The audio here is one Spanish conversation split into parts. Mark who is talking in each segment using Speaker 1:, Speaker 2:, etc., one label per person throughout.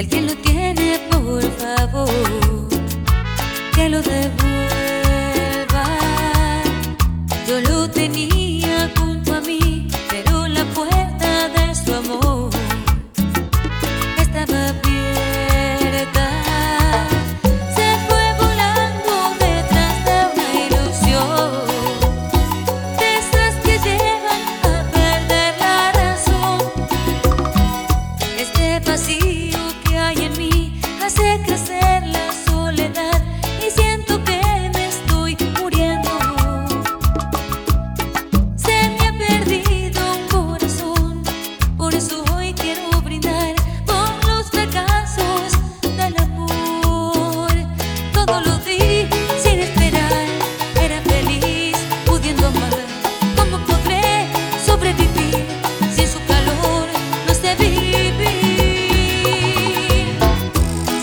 Speaker 1: Si alguien lo tiene, por favor, que lo devuelva. Yo lo tenía junto a mí, pero la puerta de su amor estaba abierta. Se fue volando detrás de una ilusión, de esas que llevan a perder la razón. Este vacío.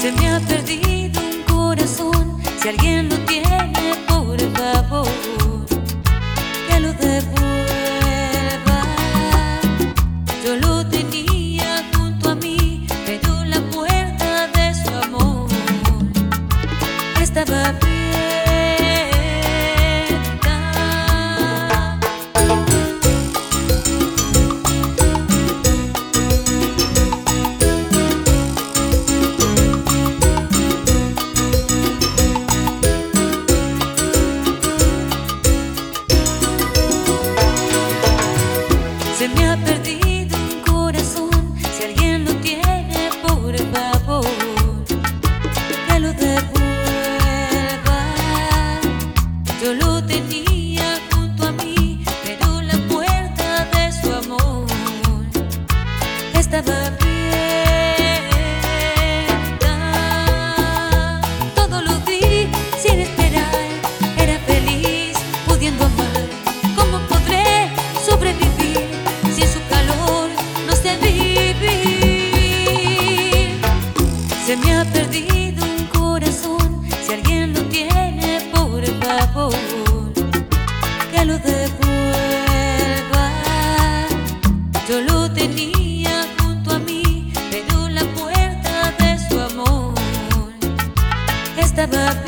Speaker 1: Se me ha perdido un corazón, si alguien lo tiene, por favor, que lo debo. Земля estaba